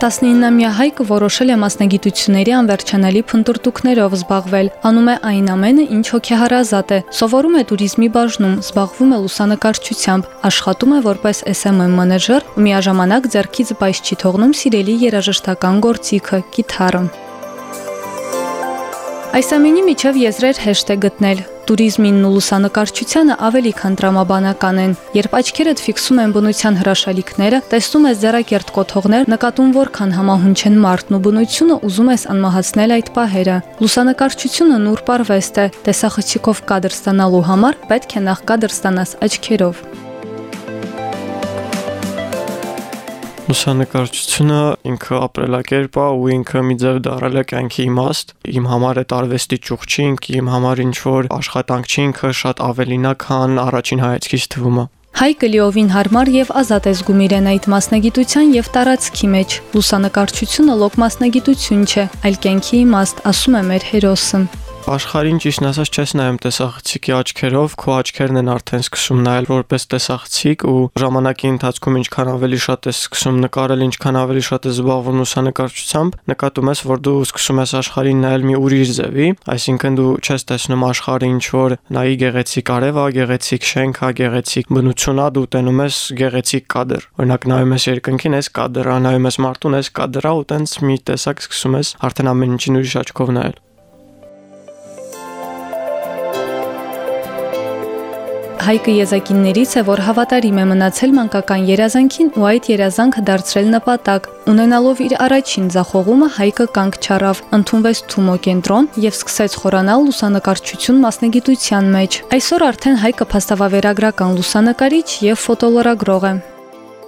19-ամյա Հայկը որոշել է մասնագիտությունների անվերջանալի փնտրտուքներով զբաղվել։ Անում է այն ամենը, ինչ հոգեհարազատ է։ Սովորում է туриզմի բաժնում, զբաղվում է լուսանկարչությամբ, աշխատում է որպես SMM մենեջեր ու միաժամանակ ձեռքից պայծ չի թողնում սիրելի երաժշտական գործիքը՝ կիթառը։ Այս ամենի միջև եզրեր հեշտ է գտնել։ Տուրիզմինն ու լուսանկարչությանը ավելի քան տրամաբանական են։ Երբ աչքերդ ֆիքսում են բնության հրաշալիքները, տեսնում ես ձեռակերտ կոթողներ, նկատում որքան համահունչ են մարդն ու բնությունը, ուզում ես անմահացնել այդ պահերը։ Լուսանկարչությունը նուրբ արվեստ է։ Տեսախցիկով կադր ստանալու համար պետք է նախ կադր ստանաս աչքերով։ Լուսանկարչությունը ինքը ապրելակերպ է ու ինքը մի ձև դարել է կյանքի իմաստ։ Իմ համար այդ արվեստի ճյուղ չի, իմ համար ինչ որ աշխատանք չի, ինքը շատ ավելին է, քան առաջին հայացքից թվում է։ Հայկը լիովին հարմար եւ ազատ է զգում իրեն այդ մասնագիտության եւ տարածքի մեջ։ Լուսանկարչությունը լոկ մասնագիտություն չէ, այլ կյանքի իմաստ, ասում է մեր հերոսը աշխարհին ճիշտ ասած չես նայում տեսախցիկի աչքերով, քո աչքերն են արդեն սկսում նայել որպես տեսախցիկ ու ժամանակի ընթացքում ինչքան ավելի շատ ես սկսում նկարել, ինչքան ավելի շատ ես զբաղվում լուսանկարչությամբ, նկատում ես, որ դու սկսում ես աշխարհին նայել մի ուրիշ ձևի, այսինքն դու չես տեսնում աշխարհը ինչ որ նայի գեղեցիկ արև, գեղեցիկ շենք, գեղեցիկ բնություն, դու տենում ես գեղեցիկ կադր։ Օրինակ նայում ես երկնքին, ես կադր, նայում ես մարդուն, ես կադրա ու տենց մի տեսակ սկսում ես արդեն ամեն ինչին ուրիշ աչքով նայել։ Հայկը եզակիններից է, որ հավատարիմ է մնացել մանկական երազանքին ու այդ երազանքը դարձրել նպատակ։ Ունենալով իր առաջին ձախողումը Հայկը կանգ չառավ, ընդունվեց Թումո կենտրոն եւ սկսեց խորանալ լուսանկարչություն մասնագիտության մեջ։ Այսօր արդեն Հայկը փաստավավերագրական լուսանկարիչ եւ ֆոտոլորագրող է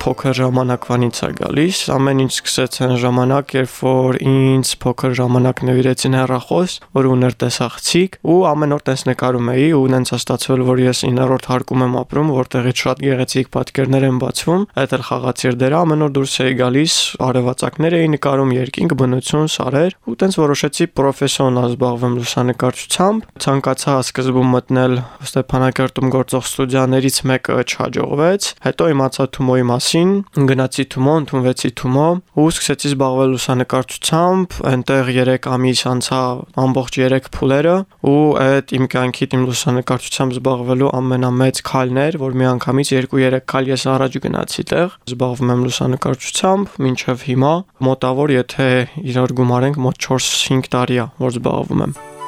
փոքր ժամանակվանից է գալիս։ Ամեն ինչ սկսեց այն ժամանակ, երբ որ ինձ փոքր ժամանակ նվիրեցին հեռախոս, որ ուներ տեսախցիկ ու ամեն օր տես նկարում էի ու ունենց ստացվել, որ ես 9-րդ հարկում եմ ապրում, որտեղից շատ գեղեցիկ պատկերներ են բացվում։ Այդ էլ խաղացիր դերը ամեն օր դուրս էի գալիս, արևածագներ էի նկարում, երկինք, բնություն, սարեր ու տենց որոշեցի պրոֆեսիոնալ զբաղվեմ լուսանկարչությամբ։ Ցանկացա սկզբում մտնել Ստեփանակերտում գործող ստուդիաներից մեկը չհաջողվեց։ Հետո իմացա Թումոյի մասին մասին, գնացի Թումո, ընդունվեցի Թումո ու սկսեցի զբաղվել լուսանկարչությամբ, այնտեղ 3 ամիս անցա ամբողջ 3 փուլերը ու այդ իմ կյանքի իմ լուսանկարչությամբ զբաղվելու ամենամեծ քայլն էր, որ մի անգամից 2-3 քայլ ես առաջ գնացի տեղ, զբաղվում եմ լուսանկարչությամբ, մինչև հիմա մոտավոր եթե իրար գումարենք մոտ 4-5 տարի է, որ զբաղվում եմ։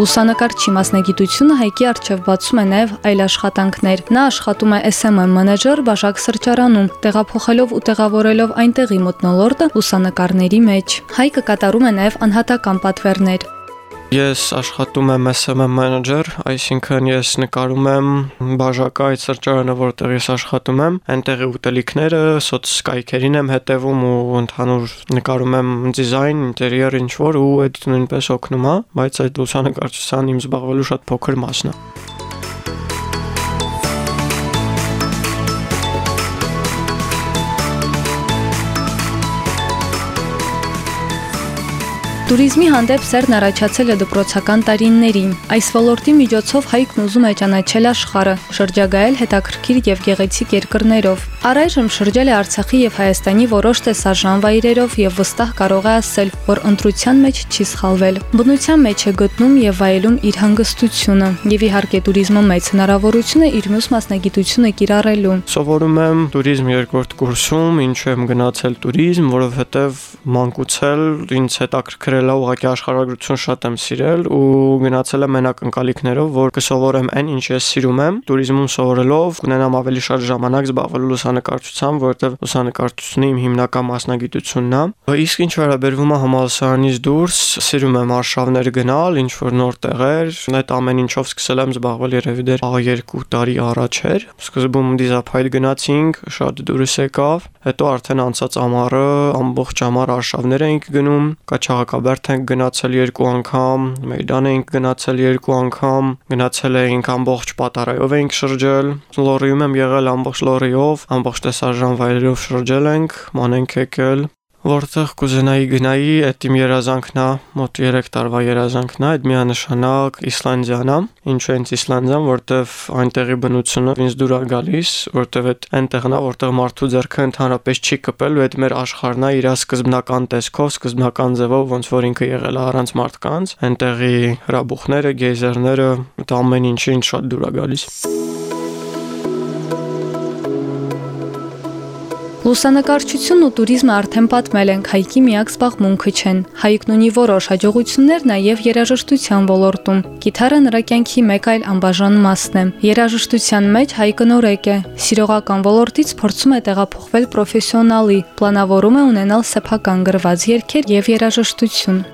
Լուսանկարչի մասնագիտությունը Հայկի արչև բացում է նաև այլ աշխատանքներ։ Նա աշխատում է SMM մանեջեր Բաժակ սրճարանում, տեղափոխելով ու տեղավորելով այնտեղի մտնոլորտը լուսանկարների մեջ։ Հայկը կատարում է նաև անհատական պատվերներ։ Ես աշխատում եմ SMM manager, այսինքն ես նկարում եմ բաժակա այդ սրճարանը, որտեղ ես աշխատում եմ, այնտեղի ուտելիքները, սոցկայքերին եմ հետևում ու ընդհանուր նկարում եմ դիզայն, ինտերիեր ինչ որ ու այդ նույնպես օգնում է, բայց այդ լուսանկարչության իմ զբաղվելու շատ փոքր մասն է։ Տուրիզմի հանդեպ սերն առաջացել է դպրոցական տարիներին։ Այս ոլորտի միջոցով հայկն ուզում է ճանաչել աշխարհը, շրջագայել հետաքրքիր եւ գեղեցիկ երկրներով։ Առայժմ շրջել է Արցախի եւ Հայաստանի որոշ տեսարժան վայրերով եւ վստահ կարող է ասել, որ ընտրության մեջ չի սխալվել։ Բնության մեջ է գտնում եւ վայելում իր հանգստությունը եւ իհարկե туриզմը մեծ հնարավորություն է իր մյուս մասնագիտությունը կիրառելու։ Սովորում եմ туриզմ երկրորդ կուրսում, ինչու եմ գնացել туриզմ, որովհետեւ մանկուցել ինձ հետաքրքրել սիրելա ուղղակի աշխարհագրություն շատ եմ սիրել ու գնացել եմ մենակ ընկալիքներով, որ կսովորեմ այն, ինչ ես սիրում եմ։ Տուրիզմում սովորելով կունենամ ավելի շատ ժամանակ զբաղվելու լուսանկարչությամբ, որովհետև լուսանկարչությունը իմ հիմնական մասնագիտությունն է։ Իսկ ինչ վերաբերվում է համալսարանից դուրս, սիրում եմ արշավներ գնալ, ինչ որ նոր տեղեր, այդ ամեն ինչով սկսել եմ զբաղվել երևի դեռ 2 տարի առաջ էր։ Սկզբում դիզափայլ գնացինք, շատ դուրս եկավ, հետո արդեն անցած ամառը ամբողջ ամառ արշավներ էինք գնում, Կաչաղակաբեր Բերդ ենք գնացել երկու անգամ, Մեյդան ենք գնացել երկու անգամ, գնացել էինք ամբողջ պատարայով էինք շրջել, Լորիում եմ եղել ամբողջ Լորիով, ամբողջ տեսարժան վայրերով շրջել ենք, ման ենք եկել, որտեղ կուզենայի գնայի, այդ իմ երազանքն է, մոտ 3 տարվա երազանքն է, այդ միանշանակ Իսլանդիան է։ Ինչու են Իսլանդիան, որտեղ այնտեղի բնությունը ինձ դուր է գալիս, որտեղ այդ այնտեղն է, որտեղ մարդու ձեռքը ընդհանրապես չի կպել, ու այդ մեր աշխարհն է իր սկզբնական տեսքով, սկզբնական ձևով, ոնց որ ինքը եղել է առանց մարդկանց, այնտեղի հրաբուխները, գեյզերները, դա ամեն ինչը ինձ շատ դուր է գալիս։ Լուսանկարչությունն ու туриզմը արդեն պատմել ենք հայկի միակ զբաղմունքը չեն։ Հայկն ունի որոշ հաջողություններ նաև երաժշտության ոլորտում։ Գիտարը նրա կյանքի մեկ այլ անբաժան մասն է։ Երաժշտության մեջ հայկը նորեկ է։ Սիրողական ոլորտից փորձում է տեղափոխվել պրոֆեսիոնալի, պլանավորում է ունենալ սեփական գրված երգեր եւ երաժշտություն։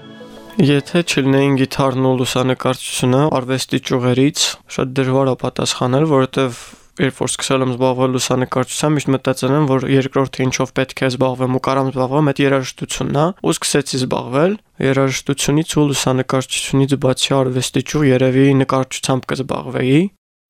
Եթե չլինեին գիտարն ու լուսանկարչությունը արվեստի ճյուղերից, շատ դժվար է պատասխանել, որովհետև երբ որ սկսել եմ զբաղվել լուսանկարչությամբ, միշտ մտածել եմ, որ երկրորդը ինչով պետք է զբաղվեմ ու կարամ զբաղվեմ, այդ երաժշտությունն է, ու սկսեցի զբաղվել երաժշտությունից ու լուսանկարչությունից բացի արվեստի ճյուղ երևի նկարչությամբ կզբաղվեի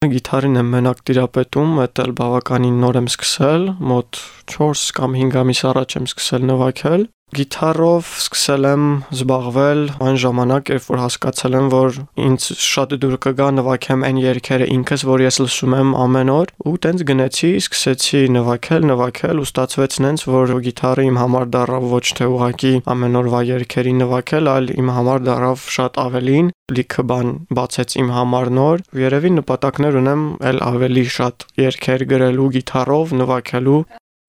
գիտարին եմ մենակ տիրապետում, դա բավականին նոր եմ սկսել, մոտ 4 կամ 5 ամիս առաջ եմ սկսել նվագել Գիտարով սկսել եմ զբաղվել այն ժամանակ, երբ որ հասկացել եմ, որ ինձ շատ դուր կգա նվագեմ այն երգերը ինքս, որ ես լսում եմ ամեն օր, ու տենց գնեցի, սկսեցի նվագել, նվագել ու ստացվեց նենց, որ գիտարը իմ համար դառավ ոչ թե ուղակի ամեն օրվա երգերի նվագել, այլ իմ համար դառավ շատ ավելին, լիքը բան բացեց իմ համար նոր։ Երևի նպատակներ ունեմ այլ ավելի շատ երգեր գրելու գիտարով, նվագելու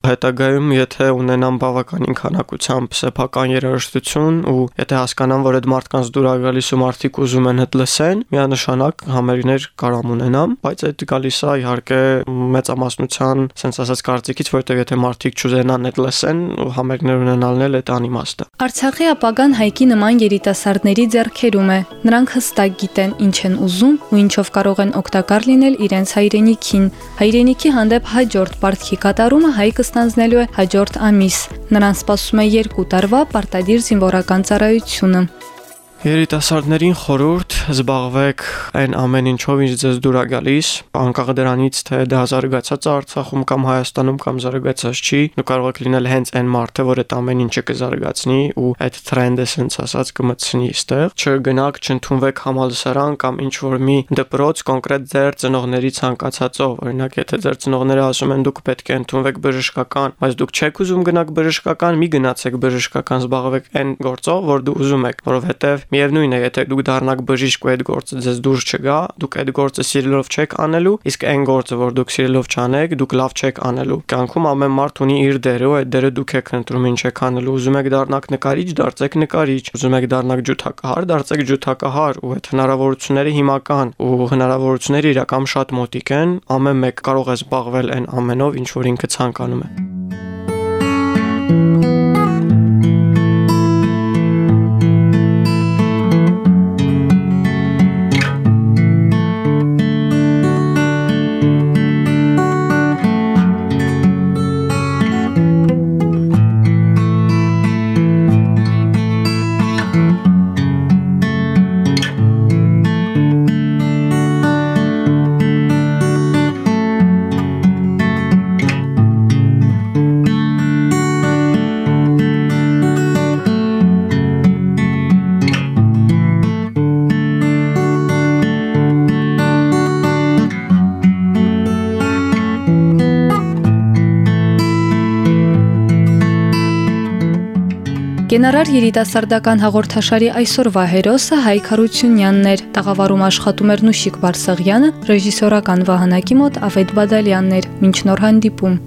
հետագայում եթե ունենամ բավականին քանակությամբ սեփական երաժշտություն ու եթե հասկանամ, որ այդ մարդկանց դուր է գալիս ու մարդիկ ուզում են հետ լսեն, միանշանակ համերիներ կարամ ունենամ, բայց այդ գալիս է իհարկե մեծամասնության, sense ասած կարծիքից, որովհետև եթե մարդիկ չուզենան այդ լսեն ու համերգներ ունենալն էլ այդ անիմաստ է։ Արցախի ապագան հայկի նման երիտասարդների ձեռքերում է։ Նրանք հստակ գիտեն ինչ են ուզում ու ինչով կարող են օգտակար լինել իրենց հայրենիքին։ Հայրենիքի հանդեպ հաջորդ պարտքի կատարումը հայկը ստանձնելու է հաջորդ ամիս։ Նրան սպասում է երկու տարվա պարտադիր զինվորական ծառայությունը։ Երիտասարդներին խորհուրդ զբաղվեք այն ամեն ինչով, ինչ ձեզ դուր է գալիս, անկախ դրանից, թե դա զարգացած է Արցախում կամ Հայաստանում կամ զարգացած չի, դու կարող եք լինել հենց այն մարդը, որ այդ ամեն ինչը կզարգացնի ու այդ տրենդը sense ասած կմտցնի այստեղ։ Չգնաք, չընդունվեք համալսարան կամ ինչ որ մի դպրոց կոնկրետ ձեր ծնողների ցանկացածով։ Օրինակ, եթե ձեր ծնողները ասում են դուք պետք է ընդունվեք բժշկական, բայց դուք չեք ուզում գնաք բժշկական, մի գնացեք բժշկական, զբաղվեք այն գործով, որ դու ուզում եք, որովհետև Միևնույն է, եթե դուք դառնաք բժիշկ ու այդ գործը ձեզ դուրս չգա, դուք այդ գործը սիրելով չեք անելու, իսկ այն գործը, որ դուք սիրելով չանեք, դուք լավ չեք անելու։ Կյանքում ամեն մարդ ունի իր դերը, ու այդ դերը դուք եք ընտրում ինչ եք անելու։ Ուզում եք դառնաք նկարիչ, դարձեք նկարիչ։ Ուզում եք դառնաք ջութակահար, դարձեք ջութակահար, ու այդ հնարավորությունները հիմական ու հնարավորությունները իրական շատ մոտիկ են։ Ամեն մեկ կարող է զբաղվել այն ամենով, ինչ որ ինքը ցանկանում է։ Գենարար երիտասարդական հաղորդաշարի այսօրվա հերոսը Հայկ Հարությունյանն էր։ Տաղավարում աշխատում էր Նուշիկ Բարսեղյանը, ռեժիսորական վահանակի մոտ Ավետ Բադալյանն էր։ Մինչ նոր հանդիպում։